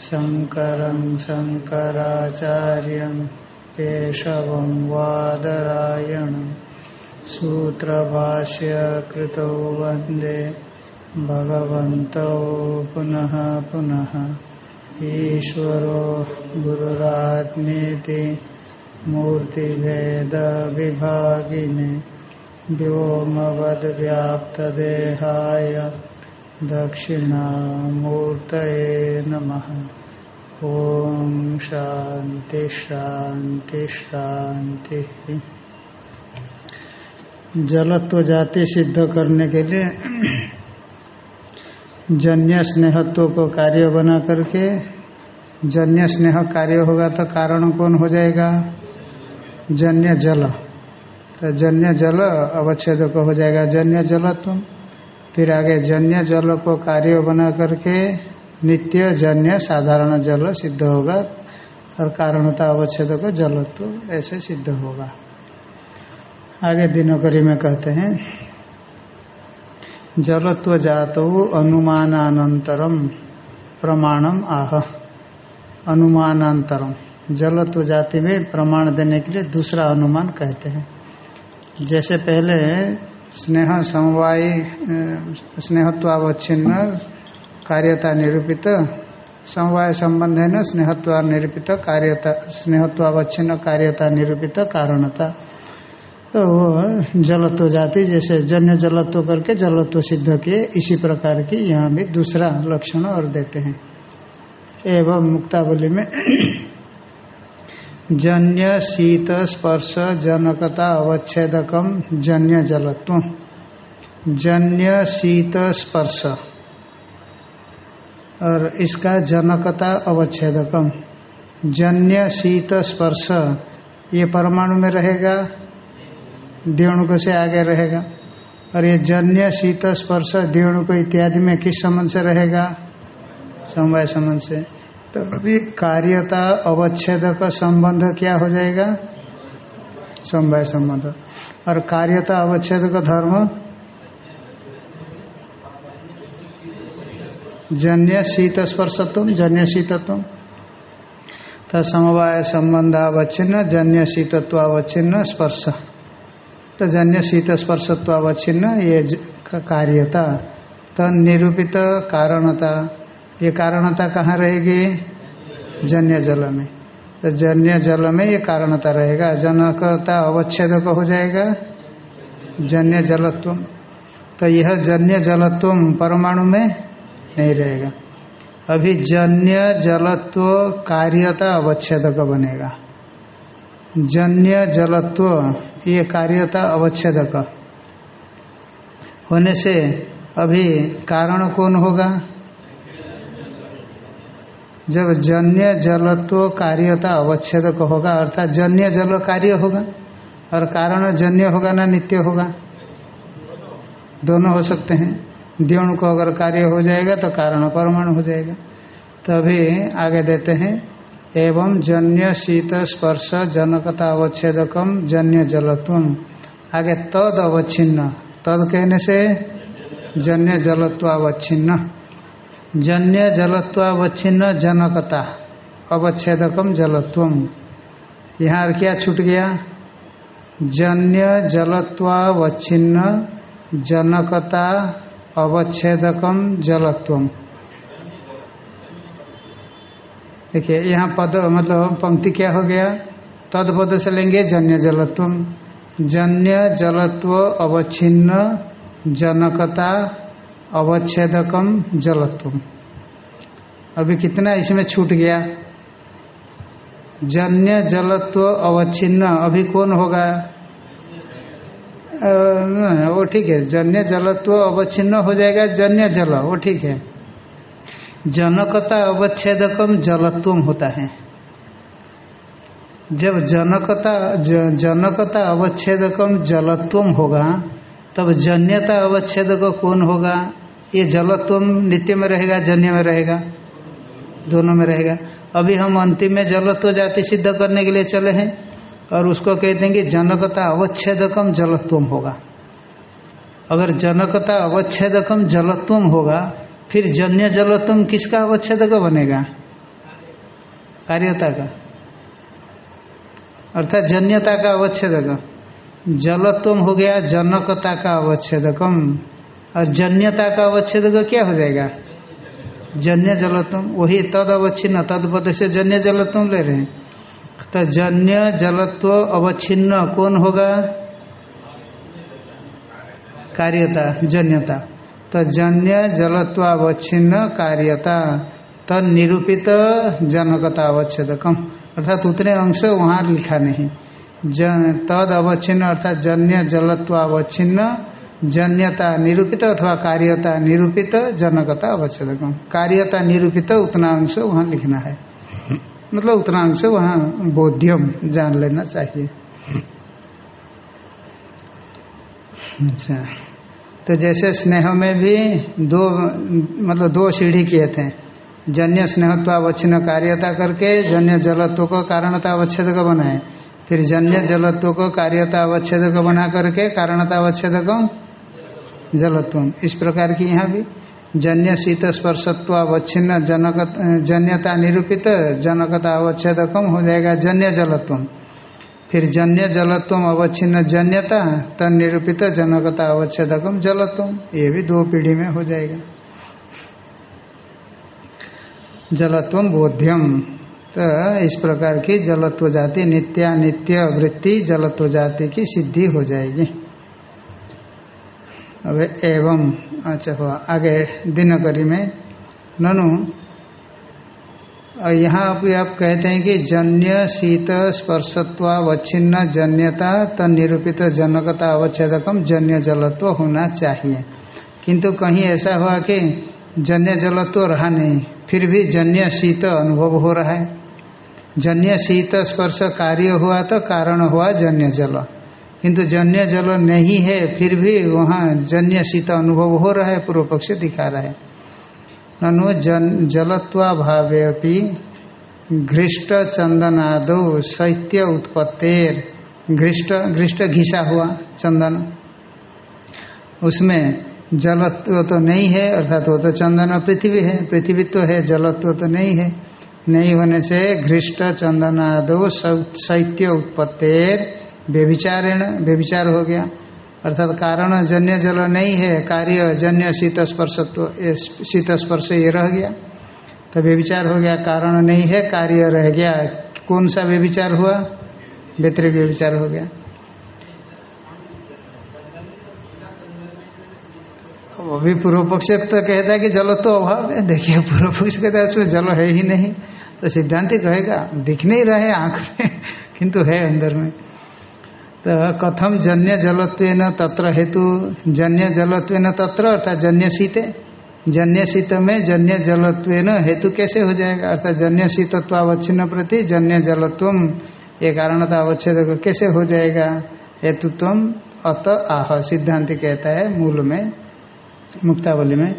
शङ्करं शङ्कराचार्यं केशवं वादरायणं सूत्रभाष्य कृतौ वंदे भगवन्तौ पुनः पुनः। ईश्वरो गुरुरात्मेति मूर्तिभेदविभागिने व्योमवद्व्याप्तदेहाय दक्षिणामूर्तये नमः। ॐ शांति शांति शान्ति जलत्व जाति सिद्ध करने के लिए जन्य स्नेहत्व को कार्य बना करके, जन्य स्नेह कार्य होगा तो कारण कौन हो जाएगा? जन्य जल। तो जन्य जल अवच्छेद को हो जाएगा जन्य जलत्व। फिर आगे जन्य जल को कार्य बना करके नित्य, जन्य, साधारण जल सिद्ध होगा और कारणता अवच्छेद को जलत्व ऐसे सिद्ध होगा। आगे दिनोकरी में कहते हैं, जलत्व जात अनुमानानंतरम, प्रमाणम आह। अनुमानांतरम जलत्व जाति में प्रमाण देने के लिए दूसरा अनुमान कहते हैं। जैसे पहले स्नेह समवाय स्नेहत्वावच्छिन्न कार्यता निरूपित, समवाय संबंध है न स्नेहत्वा निरूपित, कार्यता, स्नेहत्वावच्छिन्न कार्यता निरूपित कारणता। तो वो जलत्व जाति, जैसे जन्य जलत्व करके जलत्व सिद्ध किए, इसी प्रकार की यहाँ भी दूसरा लक्षण और देते हैं। एवं मुक्तावली में जन्य, शीत, स्पर्श, जनकता, अवच्छेदकम, जन्य जलत्व। जन्य, शीत, स्पर्श। और इसका जनकता अवच्छेदकम। जन्य शीत स्पर्श, ये परमाणु में रहेगा द्योणुक से आगे रहेगा। और ये जन्य शीत स्पर्श द्योणुक इत्यादि में किस संबंध से रहेगा? समवाय संबंध से। तो अभी कार्यता अवच्छेद का संबंध क्या हो जाएगा? समवाय संबंध। और कार्यता अवच्छेद का धर्म जन्य शीत स्पर्शत्व जन्य शीतत्व तो समवाय संबंधावच्छिन्न जन्य शीतत्वावच्छिन्न स्पर्श। तो जन्य शीत स्पर्शत्वावच्छिन्न ये कार्यता। तो निरूपित कारणता। ये कारणता कहाँ रहेगी? जन्य जल में तो जन्य जल में ये कारणता रहेगा। जनकता अवच्छेद हो जाएगा। जन्य जलत्व तो यह जन्य जलत्व परमाणु में नहीं रहेगा। अभी जन्य जलत्व कार्यता अवच्छेद बनेगा। जन्य जलत्व, ये कार्यता अवच्छेद होने से अभी कारण कौन होगा? जब जन्य जलत्व कार्यता अवच्छेद होगा, अर्थात जन्य जल कार्य होगा, और कारण जन्य होगा ना नित्य होगा? दोनों हो सकते हैं। द्योण को अगर कार्य हो जाएगा तो कारण परमाणु हो जाएगा। तभी आगे देते हैं, एवं जन्य शीत स्पर्श जनकता अवच्छेदकम जन्य जलत्वम। आगे तद अवच्छिन्न। तद कहने से जन्य जलत्वावच्छिन्न। जन्य जलत्वावच्छिन्न जनकता, अवच्छेदकम जलत्वम। यहाँ क्या छूट गया? जन्य जलत्वावच्छिन्न जनकता अवच्छेदकम जलत्वम देखिए, यहाँ पद मतलब पंक्ति क्या हो गया? तद पद से लेंगे जन्य जलत्व। जन्य जलत्व अवच्छिन्न, जनकता अवच्छेदकम जलत्व। अभी कितना इसमें छूट गया? जन्य जलत्व अवच्छिन्न, अभी कौन होगा? वो ठीक है, जन्य जलत्व अवच्छिन्न हो जाएगा, जन्य जल, वो ठीक है। जनकता अवच्छेदकम जलत्वम होता है। जब जनकता जनकता अवच्छेदकम जलत्वम होगा, तब जन्यता अवच्छेदक कौन होगा? ये जलत्वम नित्य में रहेगा, जन्य में रहेगा? दोनों में रहेगा। अभी हम अंतिम में जलत्व जाति सिद्ध करने के लिए चले हैं। और उसको कहते हैं कि जनकता अवच्छेदकम जलत्वम होगा। अगर जनकता अवच्छेदकम जलत्वम होगा, फिर जन्य जलत्वम किसका अवच्छेदक बनेगा? कार्यता का। अर्थात जन्यता का अवच्छेदक। जलत्वम हो गया जनकता का अवच्छेदकम। और जन्यता का अवच्छेदक क्या हो जाएगा? जन्य जलत्वम वही तद अवच्छिन्न, तद पद से जन्य जलत्वम ले रहे हैं। तो जन्य जलत्व अवच्छिन्न, कौन होगा? कार्यता, जन्यता। तो जन्य जलत्वावच्छिन्न कार्यता। तद निरूपित जनकता अवच्छेदकम। अर्थात उतने अंश वहाँ लिखा नहीं। जन तद अवच्छिन्न अर्थात जन्य जलत्वावच्छिन्न जन्यता निरूपित अथवा कार्यता निरूपित जनकता अवच्छेदकम। कार्यता निरूपित उतना अंश वहाँ लिखना है। मतलब उतना अंश वहाँ बोध्यम जान लेना चाहिए। अच्छा। तो जैसे स्नेह में भी दो मतलब दो सीढ़ी किए थे। जन्य स्नेहत्वावच्छिन्न कार्यता करके जन्य जलत्व को कारणता अवच्छेद को बनाए। फिर जन्य जलत्व को कार्यता अवच्छेद को बना करके कारणता अवच्छेद को जलत्व इस प्रकार की यहाँ भी जन्य शीत स्पर्शत्वावच्छिन्न जनक जन्यता निरूपित जनकता अवच्छेदकम हो जाएगा जन्य जलत्व फिर जन्य जलत्व अवच्छिन्न जन्यता तन निरूपित जनकता अवच्छेदकम जलत्व। ये भी दो पीढ़ी में हो जाएगा। जलत्व बोध्यम तो इस प्रकार की जलत्व जाति नित्यानित्य वृत्ति जलत्व जाति की सिद्धि हो जाएगी। अब एवं अच्छा हुआ। आगे दिनकरी में। ननु, और यहाँ भी आप कहते हैं कि जन्य शीत स्पर्शत्वावच्छिन्न जन्यता तनिरूपित जनकता अवच्छेदकम, जन्य जलत्व होना चाहिए। किंतु कहीं ऐसा हुआ कि जन्य जलत्व रहा नहीं, फिर भी जन्य शीत अनुभव हो रहा है। जन्य शीत स्पर्श कार्य हुआ तो कारण हुआ जन्य जल। किंतु जन्य जल नहीं है, फिर भी वहाँ जन्य शीत अनुभव हो रहा है, पूर्व पक्ष दिखा रहा है। ननु जन जलत्वाभावे अपनी घृष्ट चंदनादो शैत्य उत्पत्तेर। घृष्ट घृष्ट घिसा हुआ चंदन। उसमें जलत्व तो नहीं है, अर्थात वो तो चंदन पृथ्वी है, पृथ्वी तो है, जलत्व तो नहीं है। नहीं होने से घृष्ट चंदनादो शैत्य उत्पत्तेर। व्यभिचारेण, व्यभिचार हो गया। अर्थात कारण जन्य जल नहीं है, कार्य जन्य शीत स्पर्शत्व शीत स्पर्श ये रह गया। तो व्यविचार हो गया, कारण नहीं है, कार्य रह गया। कौन सा व्यविचार हुआ? व्यतिरिक व्यविचार हो गया। अभी पूर्व पक्ष तो कहता है कि जल तो अभाव है। देखिए पूर्व पक्ष कहता है, उसमें जल है ही नहीं। तो सिद्धांति कहेगा, दिख नहीं रहे आँख में, किंतु है अंदर में। तो कथम जन्य जलत्व तत्र हेतु, जन्य जलत्व तत्र, अर्थात जन्य शीते जन्य शीत में जन्य जलत्व हेतु कैसे हो जाएगा? अर्थात जन्य शीतत्वावच्छिन्न प्रति जन्य जलत्व, ये कारणता अवच्छेद कैसे हो जाएगा? हेतुत्व अत आह, सिद्धांत कहता है मूल में, मुक्तावली में।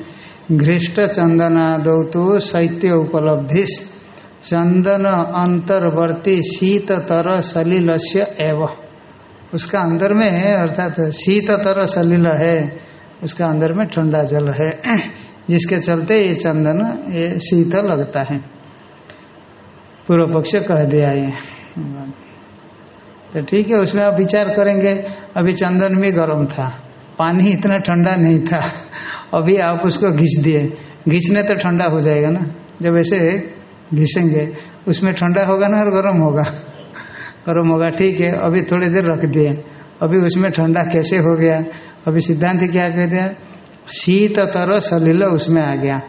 घृष्ट चंदनादौ तो शैत्य उपलब्धि चंदन अंतर्वर्ती शीततर सलिलस्य एवं। उसका अंदर में अर्थात शीत तरह सलिल है, उसका अंदर में ठंडा जल है। जिसके चलते ये चंदन, ये शीत लगता है। पूर्व पक्ष कह दिया ये। तो ठीक है, उसमें आप विचार करेंगे, अभी चंदन भी गर्म था, पानी इतना ठंडा नहीं था, अभी आप उसको घिस दिए। घिसने तो ठंडा हो जाएगा ना, जब ऐसे घिसेंगे, उसमें ठंडा होगा ना और गर्म होगा? गर्म होगा ठीक है, अभी थोड़ी देर रख दिए। अभी उसमें ठंडा कैसे हो गया? अभी सिद्धांत क्या कह दिया शीत तरह सलील उसमें आ गया।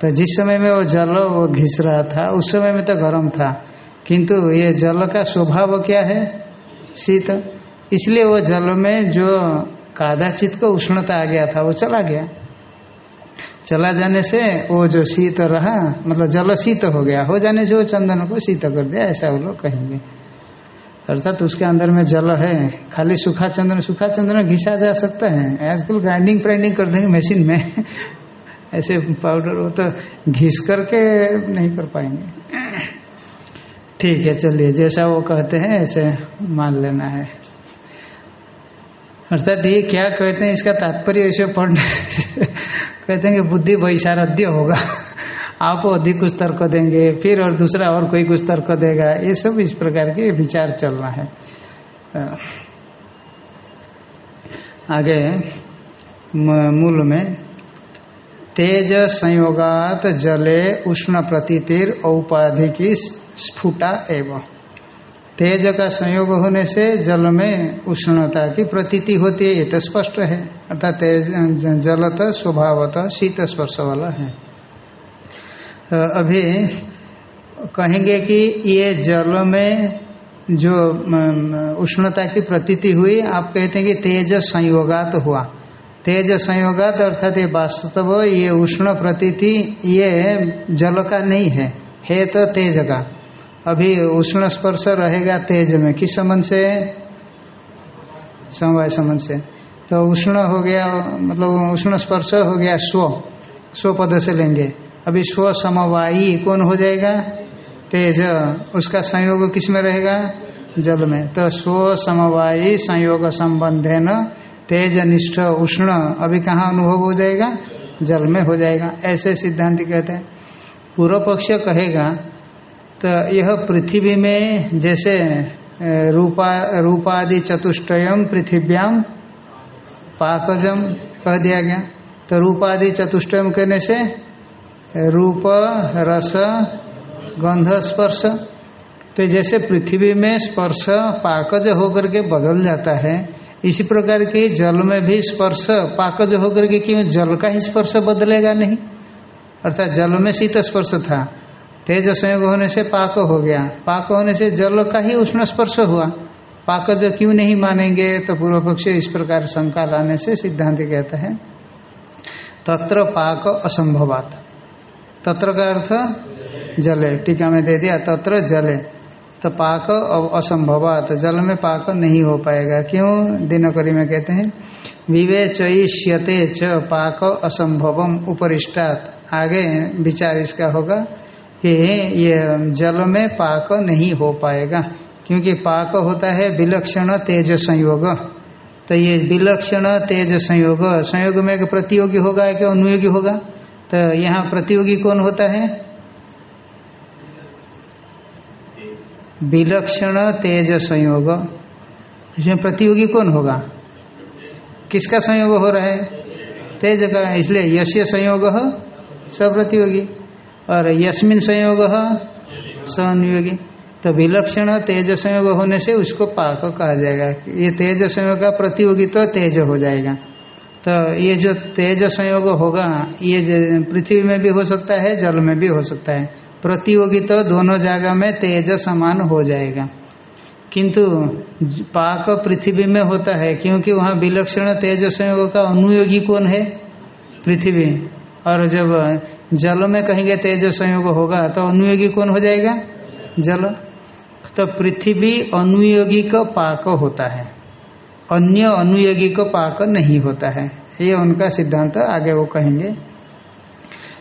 तो जिस समय में वो जल वो घिस रहा था, उस समय में तो गर्म था। किंतु ये जल का स्वभाव क्या है? शीत। इसलिए वो जल में जो कादाचित को उष्णता आ गया था, वो चला गया। चला जाने से वो जो शीत रहा मतलब जल शीत हो गया। हो जाने से वो चंदन को शीत कर दिया, ऐसा वो लोग कहेंगे। अर्थात उसके अंदर में जल है, खाली सूखा चंदन सूखा चंदन घिसा जा सकता है। आजकल ग्राइंडिंग फ्राइंडिंग कर देंगे मशीन में। ऐसे पाउडर वो तो घिस करके नहीं कर पाएँगे। ठीक है, चलिए, जैसा वो कहते हैं, ऐसे मान लेना है। अर्थात ये क्या कहते हैं, इसका तात्पर्य ऐसे पढ़ना कहते हैं कि बुद्धि वैशारध्य होगा। आप अधिक कुछ तर्क देंगे, फिर और दूसरा और कोई कुछ तर्क देगा, ये सब इस प्रकार के विचार चल रहा है। आगे मूल में, तेज संयोगात जले उष्ण प्रतीतिर औपाधि की स्फुटा एवं। तेज का संयोग होने से जल में उष्णता की प्रतीति होती है, ये तो स्पष्ट है। अर्थात तेज, जलत स्वभावतः शीत स्पर्श वाला है। तो अभी कहेंगे कि ये जल में जो उष्णता की प्रतीति हुई, आप कहते हैं कि तेज संयोगात हुआ। तेज संयोगात अर्थात ये वास्तव ये उष्ण प्रतीति ये जल का नहीं है है तो तेज का। अभी उष्ण स्पर्श रहेगा तेज में। किस संबंध से? समवाय संबंध से। तो उष्ण हो गया मतलब उष्ण स्पर्श हो गया स्व। स्व पद से लेंगे। अभी स्व समवायी कौन हो जाएगा? तेज, उसका संयोग किसमें रहेगा? जल में। तो स्व समवायी संयोग संबंध है न तेज निष्ठ उष्ण, अभी कहाँ अनुभव हो जाएगा? जल में हो जाएगा। ऐसे सिद्धांत कहते हैं। पूर्व पक्ष कहेगा तो यह पृथ्वी में जैसे रूपा, रूपादि चतुष्टयम पृथिव्याम पाकजम कह दिया गया। तो रूपादि चतुष्टयम कहने से रूप, रस, गंध, स्पर्श। तो जैसे पृथ्वी में स्पर्श, पाकज होकर के बदल जाता है, इसी प्रकार के जल में भी स्पर्श, पाकज होकर के क्यों जल का ही स्पर्श बदलेगा नहीं? अर्थात जल में शीत स्पर्श था, तेज संयोग होने से पाक हो गया। पाक होने से जल का ही उष्ण स्पर्श हुआ। पाक जो क्यों नहीं मानेंगे? तो पूर्व पक्ष इस प्रकार शंका लाने से सिद्धांत कहता है, तत्र पाक असंभवात। तत्र का अर्थ जले। टीका में दे दिया, तत्र जले। तो पाक असंभवात जल में पाक नहीं हो पाएगा। क्यों? दिनकरी में कहते हैं, विवेचयिष्यते च पाक असंभवम उपरिष्टात। आगे विचार इसका होगा कि ये जल में पाक नहीं हो पाएगा, क्योंकि पाक होता है विलक्षण तेज संयोग। तो ये विलक्षण तेज संयोग संयोग में एक प्रतियोगी होगा कि अनुयोगी होगा? तो यहाँ प्रतियोगी कौन होता है? विलक्षण तेज संयोग। इसमें प्रतियोगी कौन होगा? किसका संयोग हो रहा है? तेज का, इसलिए यश्य संयोग सब प्रतियोगी और यस्मिन संयोग संयोगी। तो विलक्षण तेज संयोग होने से उसको पाक कहा जाएगा। ये तेज संयोग का प्रतियोगी तो तेज हो जाएगा। तो ये जो तेज संयोग होगा, ये पृथ्वी में भी हो सकता है, जल में भी हो सकता है। प्रतियोगी तो दोनों जगह में तेज समान हो जाएगा। किंतु पाक पृथ्वी में होता है, क्योंकि वहाँ विलक्षण तेज संयोग का अनुयोगी कौन है? पृथ्वी। और जब जल में कहेंगे तेज संयोग होगा तो अनुयोगी कौन हो जाएगा? जल। तो पृथ्वी अनुयोगी का पाक होता है। अन्य अनुयोगी को पाक नहीं होता है। ये उनका सिद्धांत आगे वो कहेंगे।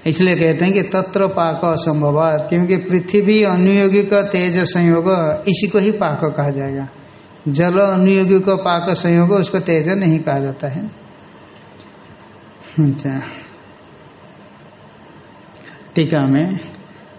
इसलिए कहते हैं कि तत्र पाक असंभव क्योंकि पृथ्वी अनुयोगी का तेज संयोग इसी को ही पाक कहा जाएगा। जल अनुयोगी को पाक संयोग उसको तेज नहीं कहा जाता है। अच्छा। टीका में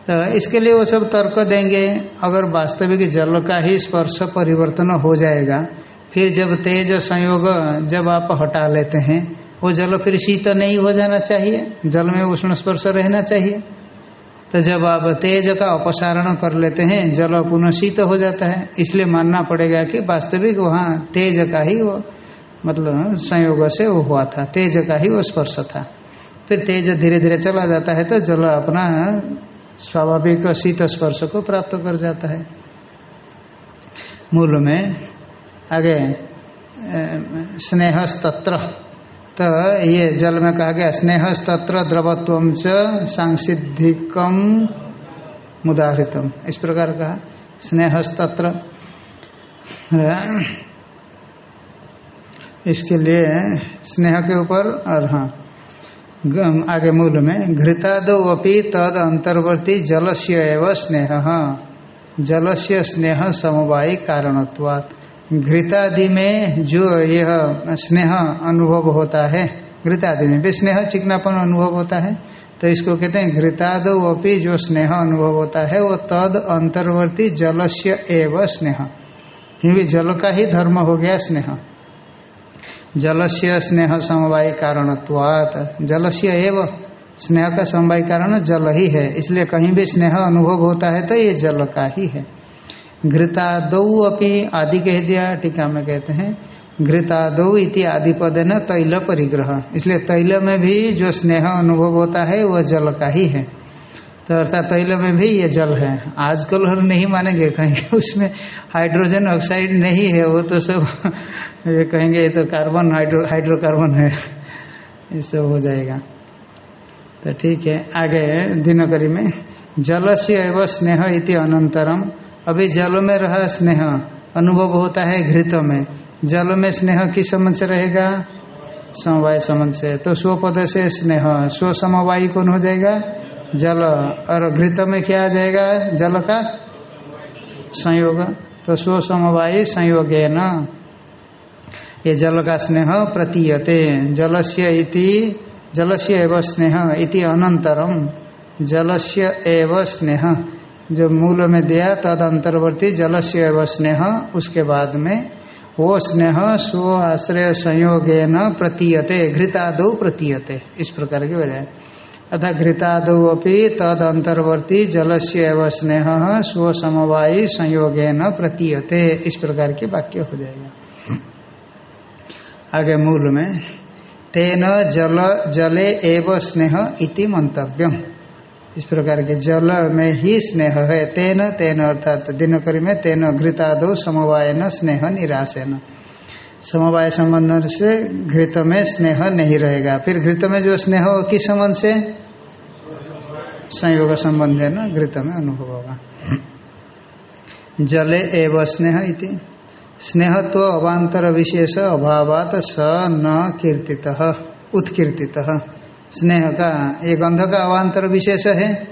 तो इसके लिए वो सब तर्क देंगे। अगर वास्तविक जल का ही स्पर्श परिवर्तन हो जाएगा फिर जब तेज संयोग, जब आप हटा लेते हैं, वो जल फिर शीत नहीं हो जाना चाहिए, जल में उष्ण स्पर्श रहना चाहिए। तो जब आप तेज का अपसारण कर लेते हैं, जल पुनः शीत हो जाता है। इसलिए मानना पड़ेगा कि वास्तविक वहाँ तेज का ही वो मतलब संयोग से वो हुआ था, तेज का ही वो स्पर्श था। फिर तेज धीरे धीरे चला जाता है तो जल अपना स्वाभाविक शीत स्पर्श को प्राप्त कर जाता है। मूल में आगे स्नेह तत्र तो ये जल में कहा गया स्नेह तत्र द्रवत्व च सांसिधिकम मुदाहृतम इस प्रकार कहा स्नेह तत्र इसके लिए स्नेह के ऊपर और हाँ आगे मूल में घृतादो अपि तद अंतर्वर्ती जलस्य एवं स्नेह। जलस्य स्नेह समवायी कारणत्वात्। घृतादि में जो यह स्नेह अनुभव होता है घृतादि में भी स्नेह चिकनापन अनुभव होता है तो इसको कहते हैं घृताद अपनी जो स्नेह अनुभव होता है, वो तद अंतर्वर्ती जलस्य एवं स्नेह। क्योंकि जल का ही धर्म हो गया स्नेह। जलस्य स्नेह समवाय कारणत्वात। जलस्य एवं स्नेह का समवाय कारण जल ही है, इसलिए कहीं भी स्नेह अनुभव होता है तो ये जल का ही है। घृता दौ अपनी आदि कह दिया टीका में कहते हैं घृता दौ इति आदि पद न तैल परिग्रह। इसलिए तैल में भी जो स्नेह अनुभव होता है, वह जल का ही है। तो अर्थात तैल में भी ये जल है। आजकल हम नहीं मानेंगे, कहेंगे उसमें हाइड्रोजन ऑक्साइड नहीं है, वो तो सब ये कहेंगे ये तो कार्बन, हाइड्रो, हाइड्रोकार्बन है। ये सब हो जाएगा। तो ठीक है, आगे दिनकरी में जल से एवं स्नेह इति अनंतरम। अभी जल में रहा स्नेह। अनुभव होता है घृत में। जल में स्नेह किस संबंध से रहेगा? समवाय संबंध से। तो स्वपद से स्नेह। स्व समवायी कौन हो जाएगा? जल। और घृत में क्या आ जाएगा? जल का संयोग। तो स्व समवायी संयोग है न। ये जल का स्नेह प्रतीयते। जलस्य इति, जलस्य एवं स्नेह इति अनंतरम जलस्य एवं स्नेह। जो मूल में दिया, तद अंतर्वर्ती जलस्य एवं स्नेह, उसके बाद में, वो स्नेह स्व आश्रय संयोग न प्रतीयते, घृतादौ प्रतीयते, इस प्रकार की वजह अर्थात घृतादौ अपनी तद अंतर्वर्ती जलस्य एवं स्नेह स्व समवायी संयोग न प्रतीयते, इस प्रकार के वाक्य हो जाएगा। आगे मूल में, तेन जल, जले एव स्नेह इति मंतव्यम। इस प्रकार के जल में ही स्नेह है। तेन तेन अर्थात दिनकरी में तेन घृतादो समवायन स्नेह निराशन। समवाय संबंध से घृत में स्नेह नहीं रहेगा। फिर घृत में जो स्नेह हो, किस संबंध से? संयोग संबंध है ना, घृत में अनुभव होगा। जले एव स्नेह इति। स्नेह तो अवांतर विशेष अभावात स न कीर्ति उत्कीर्ति स्नेह का ये गंध का अवान्तर विशेष है।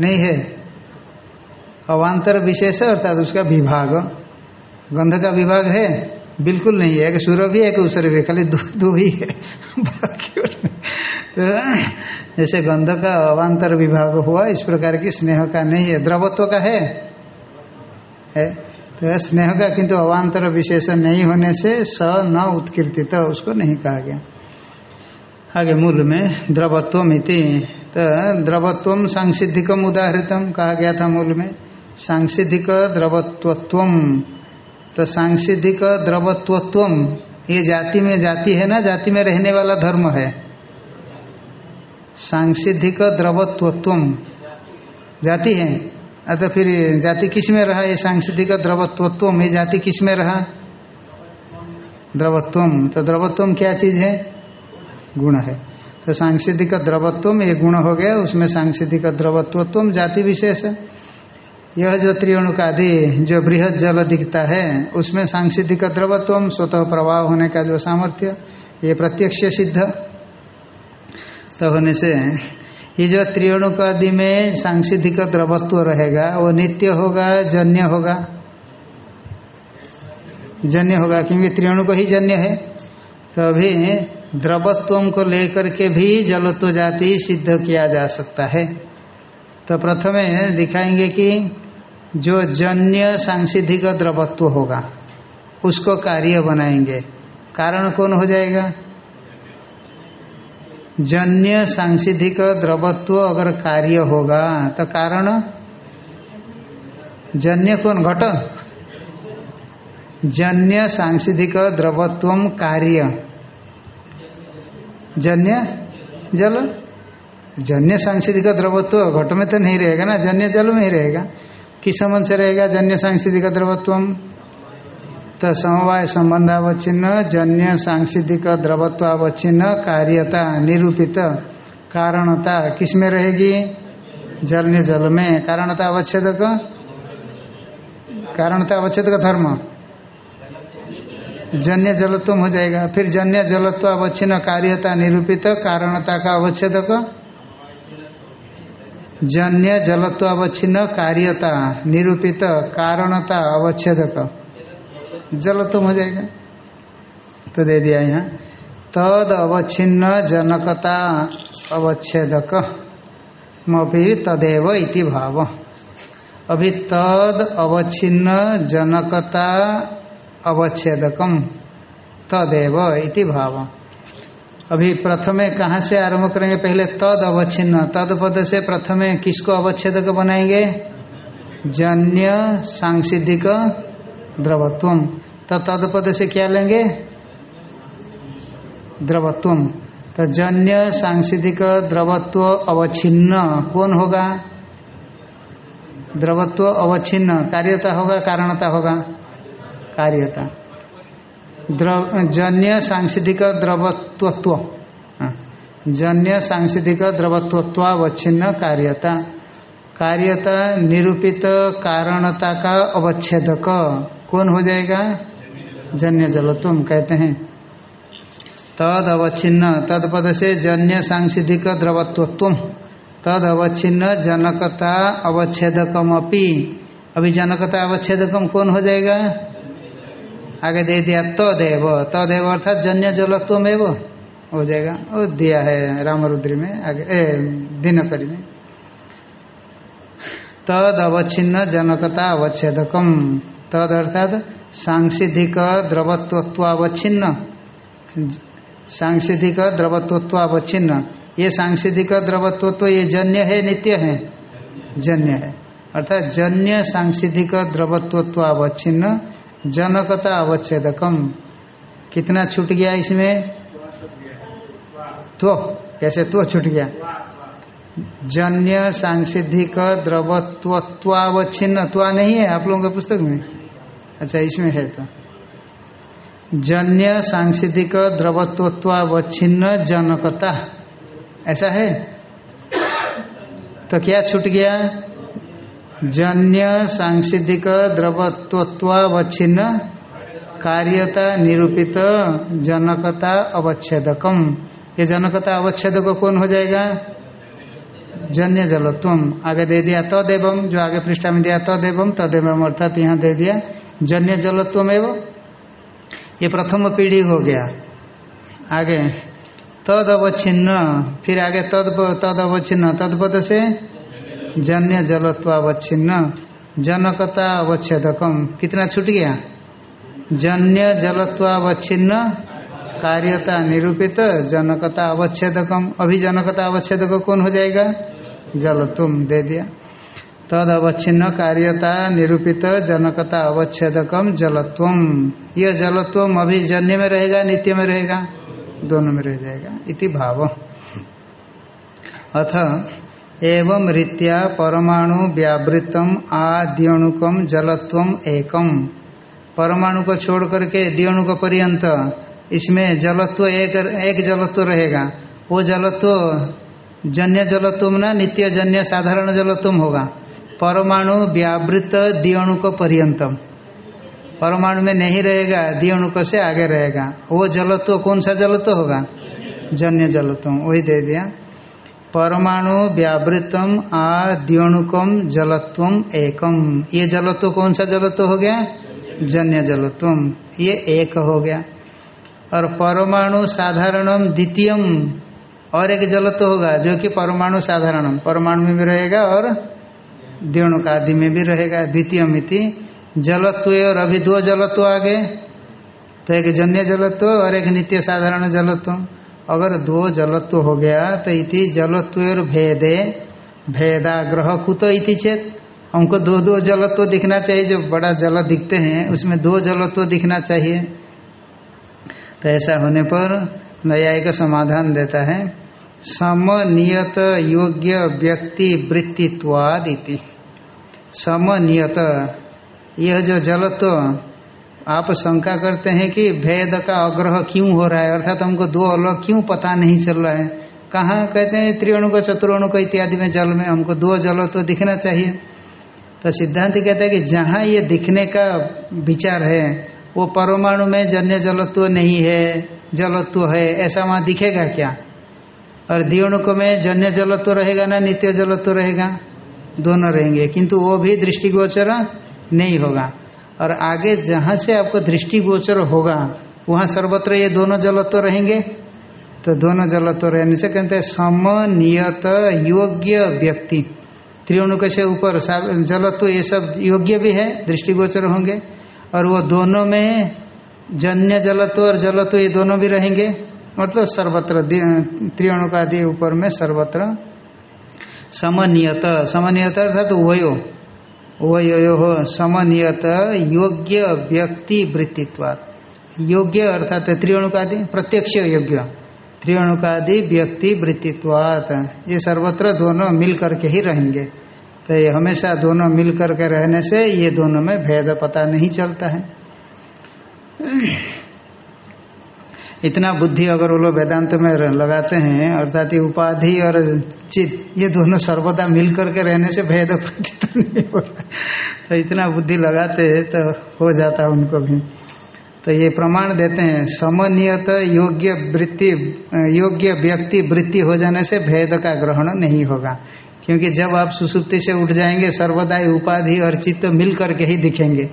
नहीं है। अवान्तर विशेष अर्थात उसका विभाग। गंध का विभाग है। बिल्कुल नहीं है। एक सूर्य भी एक उसर भी खाली दो दो ही है। तो जैसे गंध का अवांतर विभाग हुआ, इस प्रकार की स्नेह का नहीं है। द्रवत्व का है। है? तो स्नेह का किंतु अवान्तर विशेष नहीं होने से स न उत्कीर्तित, उसको नहीं कहा गया। आगे मूल में द्रवत्व मिति तो द्रवत्व सांसिधिकम उदाहृतम कहा गया था मूल में। सांसिधिक द्रवत्व तो सांसिधिक द्रवत्व ये जाति में जाति है ना, जाति में रहने वाला धर्म है। सांसिधिक द्रवत्व जाति है। अतः फिर जाति किसमें रहा? ये सांस्कृतिक द्रवत्वत्व में जाति किसमें रहा? द्रवत्वम। तो द्रवत्वम क्या चीज़ है? गुण है। तो सांस्कृतिक द्रवत्वम, ये गुण हो गया, उसमें सांस्कृतिक द्रवत्वत्व जाति विशेष। है यह जो त्रिवणुक आदि जो बृहद जल दिखता है, उसमें सांस्कृतिक द्रवत्व स्वतः प्रभाव होने का जो सामर्थ्य, ये प्रत्यक्ष सिद्ध। तो होने से ये जो त्रिवणुक आदि में सांसिधिक द्रवत्व रहेगा, वो नित्य होगा, जन्य होगा? जन्य होगा, क्योंकि त्रिवणुक ही जन्य है। तो अभी द्रवत्व को लेकर के भी जलत्व जाति सिद्ध किया जा सकता है। तो प्रथमे दिखाएँगे कि जो जन्य सांसिधिक द्रवत्व होगा, उसको कार्य बनाएँगे। कारण कौन हो जाएगा? जन्य सांसिधिक द्रवत्व अगर कार्य होगा तो कारण? जन्य कौन? घट। जन्य सांसिधिक द्रवत्व कार्य। जन्य? जल। जन्य सांसिधिक द्रवत्व, घट में तो नहीं रहेगा ना? जन्य जल में ही रहेगा। किस संबंध से रहेगा? जन्य सांसिधिक द्रवत्व। तो समवाय संबंधावच्छिन्न जन्य सांसिधिक द्रवत्वावच्छिन्न कार्यता निरूपित कारणता किस में रहेगी जलने जल में कारणता अवच्छेद कारणता अवच्छेद का धर्म जन्य जलत्व हो जाएगा फिर जन्य जलत्व अवच्छिन्न कार्यता निरूपित कारणता का अवच्छेद जन्य जलत्व अवच्छिन्न कार्यता निरूपित कारणता अवच्छेद जलत्व हो जाएगा। तो दे दिया यहाँ। तद अवच्छिन्न जनकता अवच्छेदक। अभी तदेव इति भाव। अभी तद अवच्छिन्न जनकता अवच्छेदकम। तदेव इति भाव। अभी प्रथमे कहाँ से आरंभ करेंगे? पहले तद अवच्छिन्न। तद पद से प्रथमे किसको अवच्छेदक बनाएँगे? जन्य सांसिधिक द्रवत्व तो तद पद से क्या लेंगे? द्रवत्व तो जन्य सांसिधिक द्रवत्व अवच्छिन्न। कौन होगा? द्रवत्व अवच्छिन्न। कार्यता होगा, कारणता होगा? कार्यता। द्रव जन्य सांसिधिक द्रवत्वत्व। हाँ। जन्य सांसिधिक द्रवत्वत्वावच्छिन्न कार्यता। कार्यता निरूपित कारणता का अवच्छेदक। कौन हो जाएगा? जन्य जलत्व कहते हैं। तद अवच्छिन्न तद पद से जन्य सांसिधिक द्रवत्वत्व तद अवच्छिन्न जनकता अवच्छेदकम अपी अभी जनकता अवच्छेदकम कौन हो जाएगा? आगे दे दिया तदेव। तदेव अर्थात जन्य जलत्व में वो हो जाएगा। वो दिया है रामरुद्री में आगे ए, दिनकरी में। तद अवच्छिन्न जनकता अवच्छेदकम। तद अर्थात सांसिधिक द्रवत्वत्वावच्छिन्न। सांसिधिक द्रवत्वत्वावच्छिन्न। ये सांसिधिक द्रवत्वत्व, ये जन्य है, नित्य है? जन्य है। अर्थात जन्य सांसिधिक द्रवत्वत्वावच्छिन्न, जनकता अवच्छेदकम। कितना छूट गया इसमें? तो कैसे तो छूट गया? जन्य सांसिधिक द्रवत्वत्वावच्छिन्न। त्वा नहीं है आप लोगों के पुस्तक में? अच्छा इसमें है तो। जन्य सांसिधिक द्रवत्वत्वावच्छिन्न जनकता। ऐसा है? तो क्या छूट गया? जन्य सांसिधिक द्रवत्वत्वावच्छिन्न कार्यता निरूपित जनकता अवच्छेदकम। ये जनकता अवच्छेदक कौन हो जाएगा? जन्य जलत्वम आगे दे दिया तदेवम जो आगे पृष्ठा में दिया तदेवम तदेवम अर्थात यहाँ दे दिया जन्य जलत्वम एवं। ये प्रथम पीढ़ी हो गया। आगे तद अवच्छिन्न फिर आगे तद तद अवच्छिन्न तदपद से जन्य जलत्वावच्छिन्न जनकता अवच्छेदकम कितना छूट गया? जन्य जलत्वावच्छिन्न कार्यता निरूपित जनकता अवच्छेदकम अभी जनकता अवच्छेदक कौन हो जाएगा? जलत्वम दे दिया। तद अवच्छिन्न कार्यता निरूपित जनकता अवच्छेदकम जलत्वम यह जलत्वम अभी जन्य में रहेगा, नित्य में रहेगा? दोनों में रह जाएगा। इति भाव। अथ, एवं रीत्या परमाणु व्यावृतम आद्यणुकम जलत्वम एकम। परमाणु को छोड़ करके द्यणु पर्यंत, इसमें जलत्व एक एक जलत्व रहेगा। वो जलत्व जन्य जल तुम ना, नित्य जन्य साधारण जल तुम होगा। परमाणु व्यावृत दियणुक पर्यंतम। परमाणु में नहीं रहेगा, दियणुक से आगे रहेगा। वो जलत्व कौन सा जलत्व होगा? जन्य जलत्व वही दे दिया। परमाणु व्यावृतम आद्यणुकम जलत्व एकम। ये जलत्व कौन सा जलत्व हो गया? जन्य जलत्वम ये एक हो गया। और परमाणु साधारणम द्वितीयम। और एक जलत्व होगा, जो कि परमाणु साधारण परमाणु में भी रहेगा और द्योणुक आदि में भी रहेगा द्वितीय मिति जलत्व और अभी दो जलत्व आ गए तो एक जन्य जलत्व और एक नित्य साधारण जलत्व। अगर दो जलत्व हो गया तो इति जलत्व और भेदे, भेदाग्रह कुत इति चेत। हमको दो दो जलत्व दिखना चाहिए, जो बड़ा जल दिखते हैं, उसमें दो जलत्व दिखना चाहिए। तो ऐसा होने पर न्यायिक समाधान देता है। समनियत योग्य व्यक्ति वृत्तित्वाद इति। समनियत, यह जो जलत्व आप शंका करते हैं कि भेद का अग्रह क्यों हो रहा है? अर्थात हमको दो अलग क्यों पता नहीं चल रहा है? कहाँ कहते हैं, त्रिअणु चतुर्णु को इत्यादि में जल में हमको दो जल तो दिखना चाहिए। तो सिद्धांत कहता है कि जहाँ ये दिखने का विचार है वो परमाणु में जन्य जलत्व नहीं है, जलत्व है, ऐसा वहाँ दिखेगा क्या? और दियोणुक में जन्य जलत्व रहेगा ना नित्य जलत्व रहेगा? दोनों रहेंगे, किंतु वो भी दृष्टिगोचर नहीं होगा। और आगे जहाँ से आपको दृष्टिगोचर होगा, वहाँ सर्वत्र ये दोनों जलत्व रहेंगे? तो दोनों जलत्व रहने से कहते हैं, समनियत योग्य व्यक्ति। त्रिवणुक से ऊपर जलत्व ये सब योग्य भी है, दृष्टिगोचर होंगे। और वो दोनों में जन्य जलत्व और जलत्व ये दोनों भी रहेंगे। मतलब सर्वत्र त्रिवणुक आदि ऊपर में सर्वत्र समनियत समनियत अर्थात वयो हो समनियत योग्य व्यक्ति वृत्तित्वात्। योग्य अर्थात त्रिवणुकादि प्रत्यक्ष योग्य। त्रिवणुकादि व्यक्ति वृत्तित्वात्। ये सर्वत्र दोनों मिल करके ही रहेंगे। तो ये हमेशा दोनों मिल करके रहने से ये दोनों में भेद पता नहीं चलता है। इतना बुद्धि अगर वो लोग वेदांत में लगाते हैं, अर्थात उपाधि और चित ये दोनों सर्वदा मिल करके रहने से भेद प्रतीत नहीं होता। तो इतना बुद्धि लगाते हैं तो हो जाता है उनको भी। तो ये प्रमाण देते हैं समनियत योग्य वृत्ति, योग्य व्यक्ति वृत्ति हो जाने से भेद का ग्रहण नहीं होगा। क्योंकि जब आप सुसुप्ति से उठ जाएँगे सर्वदा उपाधि और चित्त मिल करके ही दिखेंगे।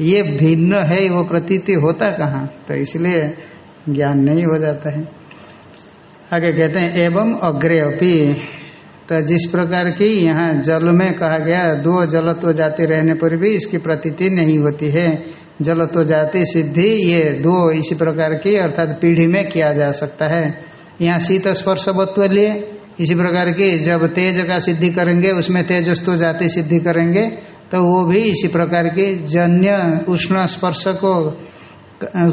ये भिन्न है, वो प्रतीति होता कहाँ? तो इसलिए ज्ञान नहीं हो जाता है। आगे कहते हैं, एवं अग्रे अपी। तो जिस प्रकार की यहाँ जल में कहा गया, दो जलत्व जाति रहने पर भी इसकी प्रतीति नहीं होती है। जलत्व जाति सिद्धि, ये दो इसी प्रकार की, अर्थात पीढ़ी में किया जा सकता है। यहाँ शीत स्पर्शवत्व लिए। इसी प्रकार की जब तेज का सिद्धि करेंगे, उसमें तेजस्व जाति सिद्धि करेंगे तो वो भी इसी प्रकार की जन्य उष्ण स्पर्श को,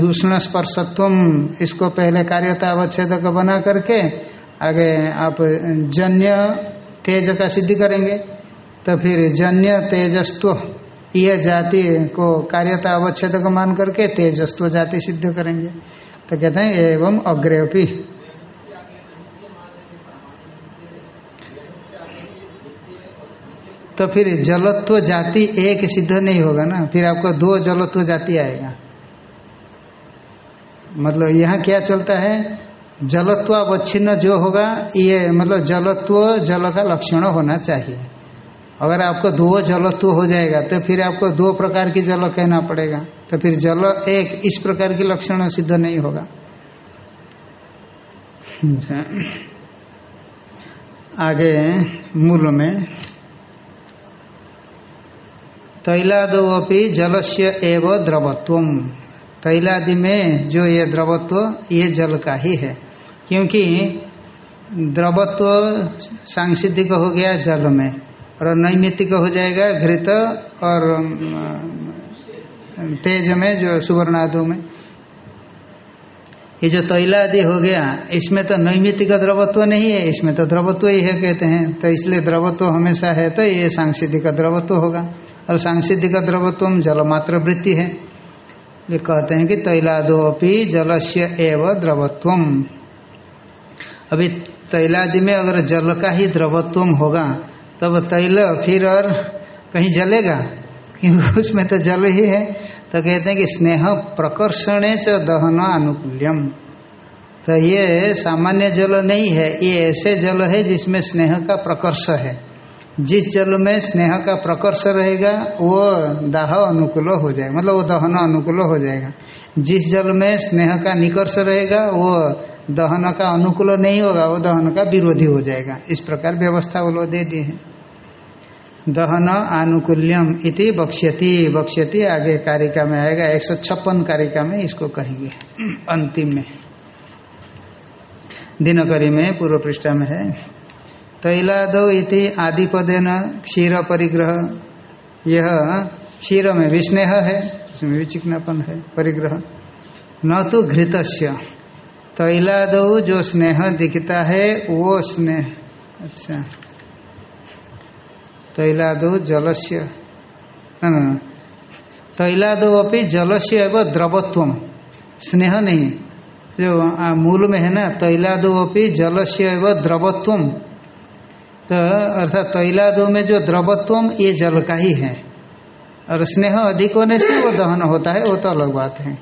उष्ण स्पर्शत्व इसको पहले कार्यता अवच्छेद बना करके, आगे आप जन्य तेज का सिद्धि करेंगे तो फिर जन्य तेजस्व यह जाति को कार्यता अवच्छेद को मान करके तेजस्व जाति सिद्ध करेंगे। तो कहते हैं एवं अग्रेपी। तो फिर जलत्व जाति एक सिद्ध नहीं होगा ना? फिर आपको दो जलत्व जाति आएगा। मतलब यहाँ क्या चलता है? जलत्व अवच्छिन्न जो होगा, ये मतलब जलत्व, जल का लक्षण होना चाहिए। अगर आपको दो जलत्व हो जाएगा तो फिर आपको दो प्रकार की जल कहना पड़ेगा। तो फिर जल एक, इस प्रकार की लक्षण सिद्ध नहीं होगा। आगे मूल में तैलादो अपनी जलस्य एव द्रवत्व तैलादि में जो ये द्रवत्व, ये जल का ही है। क्योंकि द्रवत्व सांसिधिक हो गया जल में, और नैमित्तिक हो जाएगा घृत और तेज में जो सुवर्णादु में। ये जो तैलादि हो गया, इसमें तो नैमित्तिक द्रवत्व नहीं है, इसमें तो द्रवत्व ही है कहते हैं। तो इसलिए द्रवत्व हमेशा है तो ये सांसिधिक द्रवत्व होगा। और सांसिधिक द्रवत्व जलमात्र वृत्ति है। ये कहते हैं कि तैलादोपि जलस्य एव द्रवत्व। अभी तैलादि में अगर जल का ही द्रवत्व होगा, तब तैल फिर और कहीं जलेगा? क्योंकि उसमें तो जल ही है। तो कहते हैं कि स्नेह प्रकर्षणे च दहन अनुकूल्यम तो ये सामान्य जल नहीं है, ये ऐसे जल है जिसमें स्नेह का प्रकर्ष है। जिस जल में स्नेह का प्रकर्ष रहेगा, वो दाह अनुकूल हो जाएगा। मतलब वो दहन अनुकूल हो जाएगा। जिस जल में स्नेह का निकर्ष रहेगा, वो दहन का अनुकूल नहीं होगा, वो दहन का विरोधी हो जाएगा। इस प्रकार व्यवस्था वो लोग दे दी है। दहन आनुकूल्यम इति बक्ष्यति। बक्ष्यति आगे कारिका में आएगा, एक सौ छप्पन कारिका में इसको कहेंगे। अंतिम में। दिनकरी में, पूर्व पृष्ठा में है। तैलाद इति आदिपदेन क्षीर परिग्रह यह क्षीर में विस्नेह है इसमें भी चिकनापन है, परिग्रह। न तो घृतस्य। तैलाद जो स्नेह दिखता है, वो स्नेह। अच्छा। तैलाद जलस्य। न तैलादो अपनी जल से एवं द्रवत्व स्नेह नहीं। जो मूल में है ना, तैलादो अपनी जल से एवं द्रवत्व तो अर्थात तैलादो में जो द्रवत्व ये जल का ही है। और स्नेह अधिक होने से वो दहन होता है, वो तो अलग बात है।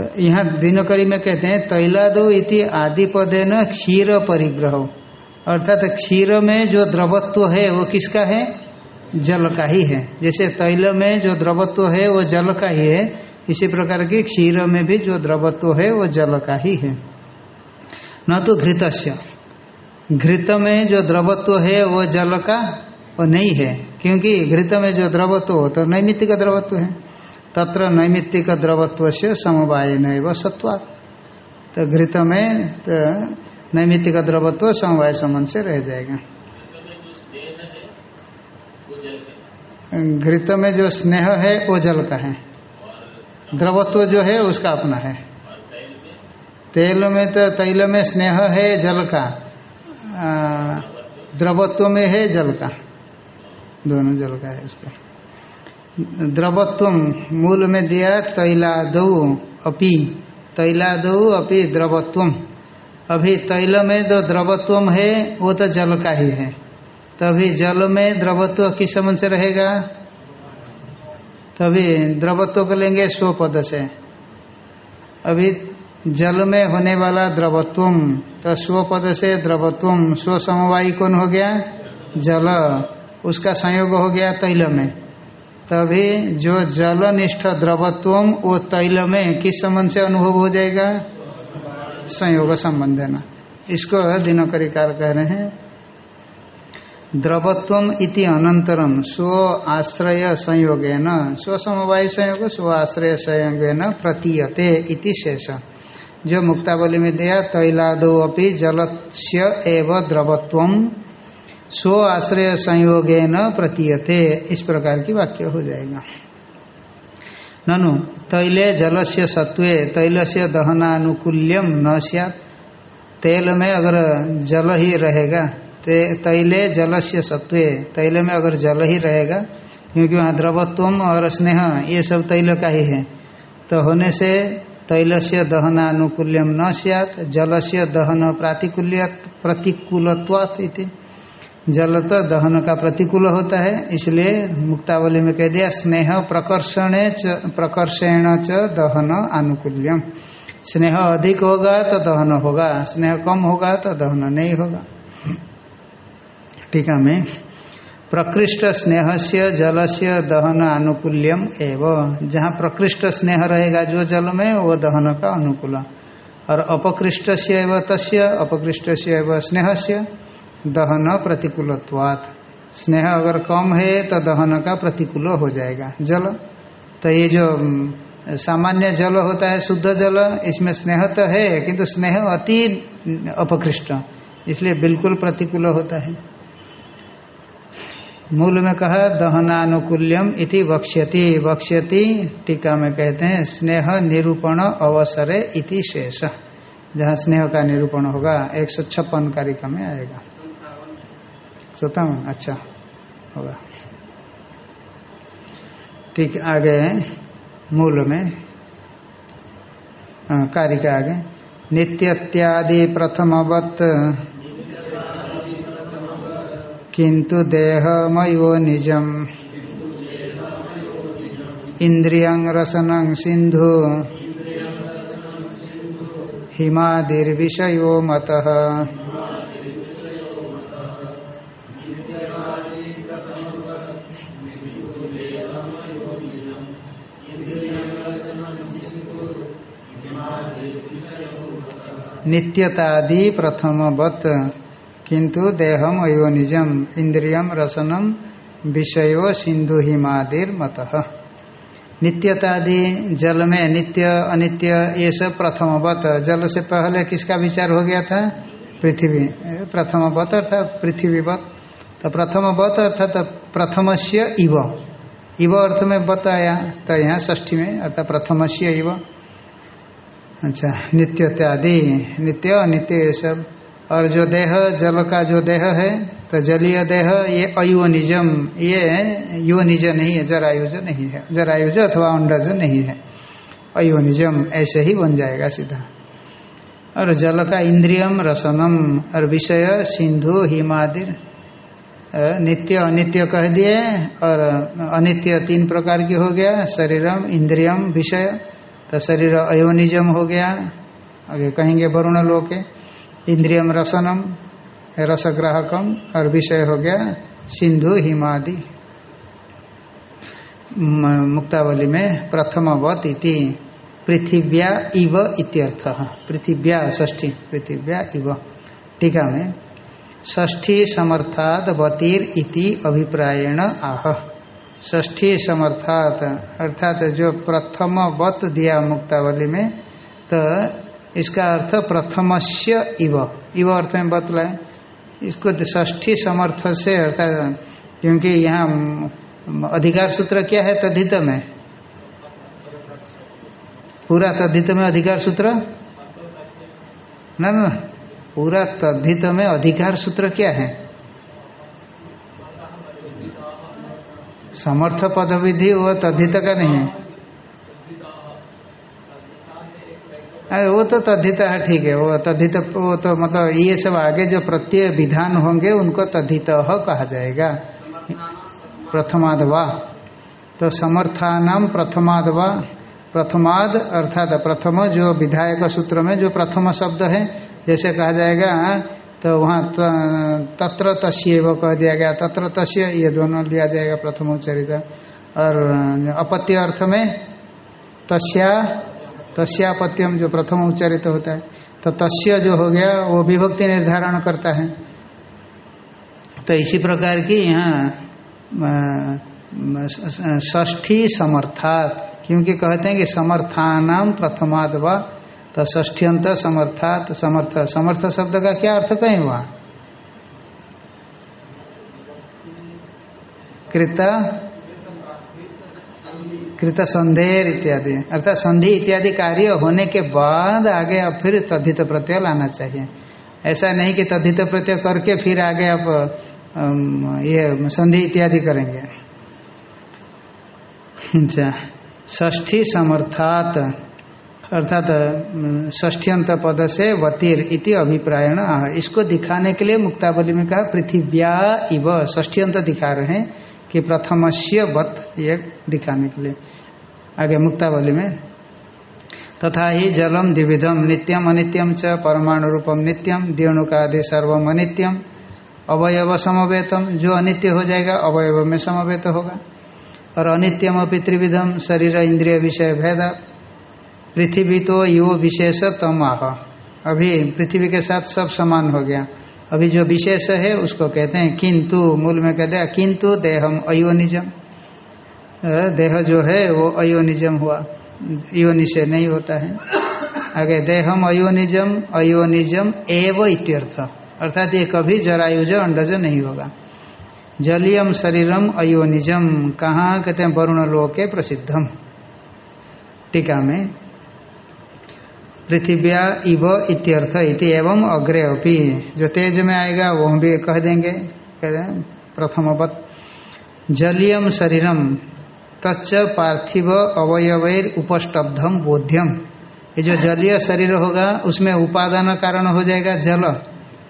तो यहाँ दिनकरी में कहते हैं, तैलादो इति आदि पदे न क्षीर परिग्रह। अर्थात क्षीर में जो द्रवत्व है, वो किसका है? जल का ही है। जैसे तैल में जो द्रवत्व है, वो जल का ही है। इसी प्रकार की क्षीर में भी जो द्रवत्व है, वो जल का ही है। न तो घृतस्य। घृत में जो द्रवत्व है, वो जल का वो नहीं है। क्योंकि घृत में जो द्रवत्व हो तो नैमित्तिक द्रवत्व है। तत्र नैमित्तिक द्रवत्व से समवाय न सत्वा तो घृत में तो नैमित्तिक द्रवत्व समवाय संबंध से रह जाएगा। घृत में जो स्नेह है, वो जल का है। द्रवत्व जो है, उसका अपना है। तेल में तो तैल में स्नेह है, जल का। द्रवत्व में है जल का। दोनों जल का है उसका द्रवत्व मूल में दिया तैला तैलादौ अपि। तैलादौ अपि द्रवत्व अभी तैल में जो द्रवत्व है, वो तो जल का ही है। तभी जल में द्रवत्व किस समझ से रहेगा? तभी द्रवत्व को लेंगे स्व पद से। अभी जल में होने वाला द्रवत्व तो स्व पद से द्रवत्व स्व समवायी कौन हो गया? जल। उसका संयोग हो गया तैल में। तभी जो जलनिष्ठ द्रवत्व वो तैल में किस संबंध से अनुभव हो जाएगा? संयोग संबंध है ना। इसको दिनकरी कार कह रहे हैं। द्रवत्व इति अनंतरम, स्व आश्रय संयोगे न स्व समवाय संयोग, स्व आश्रय संयोगे न प्रतीयते इति शेष। जो मुक्तावली में दिया, तैलादो अपि जलस्य एव द्रवत्व स्व आश्रय संयोगे न प्रतीयते। इस प्रकार की वाक्य हो जाएगा। ननु, तैले जलस्य सत्वे तैल से दहनानुकूल्यम न तेल में अगर जल ही रहेगा, ते, तैले जलस्य सत्वे तैल में अगर जल ही रहेगा, क्योंकि वहाँ द्रवत्व और स्नेह, ये सब तैल का ही है। तो होने से तैल से दहनानुकूल्यम न सैत जल से दहन प्रातिकूल्य प्रतिकूलत्वात् इति। जल तो दहन का प्रतिकूल होता है, इसलिए मुक्तावली में कह दिया, स्नेह प्रकर्षण प्रकर्षण च दहन आनुकूल्यम स्नेह अधिक होगा तो दहन होगा, स्नेह कम होगा तो दहन नहीं होगा। टीका में प्रकृष्ट स्नेह से जल से दहन आनुकूल्यम एवं। जहाँ प्रकृष्ट स्नेह रहेगा जो जल में वो दहन का अनुकूल। और अपकृष्ट से एवं अपकृष्ट से एवं स्नेह से दहन प्रतिकूलत्वात्। स्नेह अगर कम है तो दहन का प्रतिकूल हो जाएगा। जल तो ये जो सामान्य जल होता है, शुद्ध जल, इसमें स्नेह तो है, किंतु स्नेह अति अपकृष्ट, इसलिए बिल्कुल प्रतिकूल होता है। मूल में कहा, दहनानुकूल्यम इति वक्ष्यति। वक्ष्यति, टीका में कहते हैं, स्नेह निरूपण अवसरे इति शेष। जहाँ स्नेह का निरूपण होगा, एक सौ छप्पन कारिका में आएगा। सतावन अच्छा होगा। ठीक, आगे मूल में। कारिका आगे। नित्यत्यादि प्रथमवत। किंतु देहमयो निजम। इंद्रियं रसनं सिंधु हिमादिर्विषयो मतः। नित्यतादि प्रथमवत। किंतु देहम अयोनिजम इंद्रियम रसनम, विषयो सिंधु हिमादिर मत। नित्यतादि जल में नित्य, अनित्य ये सब प्रथमवत। जल से पहले किसका विचार हो गया था? पृथ्वी। प्रथमवत अर्थात पृथ्वीवत। तो प्रथमवत अर्थात प्रथमस्य इव। इव अर्थ में बताया तो यहाँ ष्ठी में अर्थात प्रथमस्य इव। अच्छा नित्यत्यादि नित्य, अनित्य ये सब और जो देह, जल का जो देह है तो जलीय देह, ये अयोनिजम, ये युनिज नहीं है, जरायुज नहीं है, जरायुज अथवा अंडज नहीं है। अयोनिजम ऐसे ही बन जाएगा सीधा। और जल का इंद्रियम, रसनम, और विषय, सिंधु हिमादि नित्य, अनित्य कह दिए, और अनित्य तीन प्रकार की हो गया, शरीरम, इंद्रियम, विषय तो शरीर अयोनिजम हो गया। आगे कहेंगे वरुण लोके। इंद्रियम रसनम रसग्राहकम और विषय हो गया, सिंधु, हिमादि। मुक्तावली में प्रथमवत इति, पृथिव्या इव इत्यर्थ। पृथिव्या ष्ठी पृथिव्या इव। टीका में ष्ठी समर्थात वतीर इति अभिप्रायण आह। ष्ठी समर्थात, अर्थात जो प्रथम वत दिया मुक्तावली में तो इसका अर्थ प्रथमस्य इव। इव अर्थ में बतलाए इसको ष्ठी समर्थ से अर्थात, क्योंकि यहाँ अधिकार सूत्र क्या है तद्धित में? पूरा तद्धित में अधिकार सूत्र? न न पूरा तद्धित में अधिकार सूत्र क्या है? समर्थ पद विधि वो तद्धित का नहीं है। वो तो तद्धित है, ठीक है, वो तद्धित, वो तो मतलब ये सब आगे जो प्रत्यय विधान होंगे, उनको तद्धित कहा जाएगा। प्रथमादवा तो समर्थानाम प्रथमादवा प्रथमाद अर्थात प्रथम जो विधायक सूत्र में जो प्रथम शब्द है, जैसे कहा जाएगा तो वहाँ तत्र तस्य वो कह दिया गया। तत्र तस्य, ये दोनों लिया जाएगा प्रथम उच्चरित। और अपत्य अर्थ में तस्या तस्यापत्यम जो प्रथम उच्चारित तो होता है तो तस्य जो हो गया, वो विभक्ति निर्धारण करता है। तो इसी प्रकार की यहाँ ष्ठी समर्थात, क्योंकि कहते हैं कि समर्थानाम प्रथमाद व तो ष्ठ्यंत समर्थात, समर्थ समर्थ शब्द का क्या अर्थ कहीं हुआ कृत कृत संधेर इत्यादि। अर्थात संधि इत्यादि कार्य होने के बाद आगे आप फिर तद्धित प्रत्यय लाना चाहिए। ऐसा नहीं कि तद्धित प्रत्यय करके फिर आगे आप ये संधि इत्यादि करेंगे। अच्छा ष्ठी समर्थात, अर्थात ष्ठ्यंत पद से वतीर इति अभिप्रायण इसको दिखाने के लिए मुक्तावली में कहा, पृथिव्या इव ष्ठ्यंत दिखा रहे हैं कि प्रथमस्य वत, ये दिखाने के लिए। आगे मुक्तावली में, तथा ही जलम द्विविधम नित्यम अनित्यम च परमाणु रूपम नित्यम द्योणुकादि सर्वम अनित्यम, अवयव समवेतम, जो अनित्य हो जाएगा अवयव में समवेत होगा। और अनित्यम अपनी त्रिविधम, शरीर, इंद्रिय विषय भेदा, पृथ्वी तो यो विशेष तम आह अभी पृथ्वी के साथ सब समान हो गया। अभी जो विशेष है, उसको कहते हैं किंतु। मूल में कहते हैं किंतु देहम अयोनिजम देह जो है, वो अयोनिजम हुआ। योनि से नहीं होता है। आगे, देहम अयोनिजम अयोनिजम एव इत्यर्थ। अर्थात ये कभी जरायुज अंडज नहीं होगा। जलियम शरीरम अयोनिजम। कहाँ? कहते हैं, वरुण लोके प्रसिद्धम। टीका में, पृथिव्या इव इत्यर्थ इति एवं अग्रे अपि। जो तेज में आएगा वो हम भी कह देंगे। कह रहे प्रथमवत जलियम शरीरम तच्च पार्थिव अवयवैर उपस्टब्धम बोध्यम ये जो जलीय शरीर होगा, उसमें उपादान कारण हो जाएगा जल,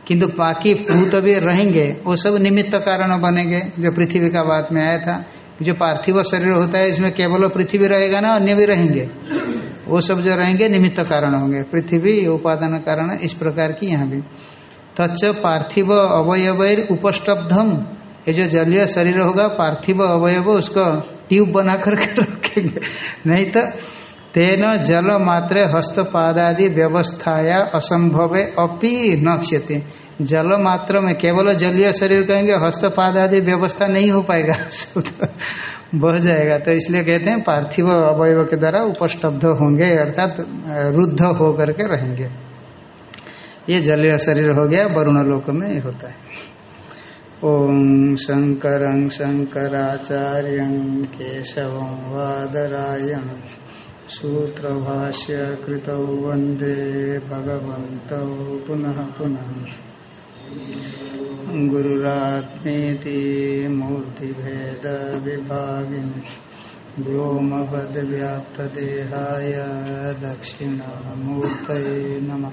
किंतु बाकी भूत भी रहेंगे, वो सब निमित्त कारण बनेंगे, जो पृथ्वी का बात में आया था। जो पार्थिव शरीर होता है, इसमें केवल पृथ्वी रहेगा ना, अन्य भी रहेंगे। वो सब जो रहेंगे, निमित्त कारण होंगे। पृथ्वी, उपादान कारण, इस प्रकार की यहाँ भी। तच्च पार्थिव अवयवैर उपस्तब्धम ये जो जलीय शरीर होगा, पार्थिव अवयव, उसको ट्यूब बना करके रखेंगे। नहीं तो तेन जल मात्र हस्तपादादि व्यवस्थाया असंभव अपि न क्षति जल मात्र में केवल जलीय शरीर कहेंगे हस्तपाद आदि व्यवस्था नहीं हो पाएगा। बह जाएगा। तो इसलिए कहते हैं, पार्थिव अवयव के द्वारा उपस्तब्ध होंगे, अर्थात रुद्ध हो करके रहेंगे। ये जलीय शरीर हो गया, वरुण लोक में होता है। शंकर शंकराचार्य केशव वादरायण सूत्रभाष्य कृतौ वंदे भगवन्तौ पुनः पुनः। गुरुरात्मेति मूर्तिभेदविभागिनि व्योमवद्व्याप्तदेहाय दक्षिणामूर्तये नमः।